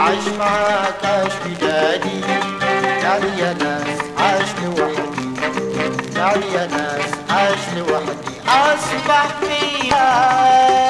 عايش معاك عايش في دادي تعالي يا ناس عايش لوحدي. تعالي يا ناس عايش لوحدي. أصبح فيها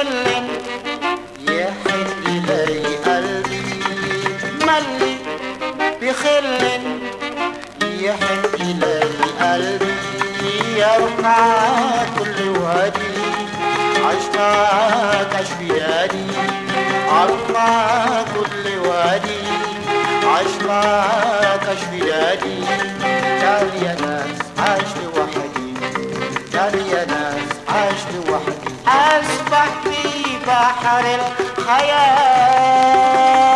يحن إلي قلبي يرفع كل وادي. عش معاك عش بيادي أرفع كل وادي. عش معاك عش بيادي تعال يا ناس عاش لوحدي تعال يا ناس عاش لوحدي أسبح في بحر الخيال.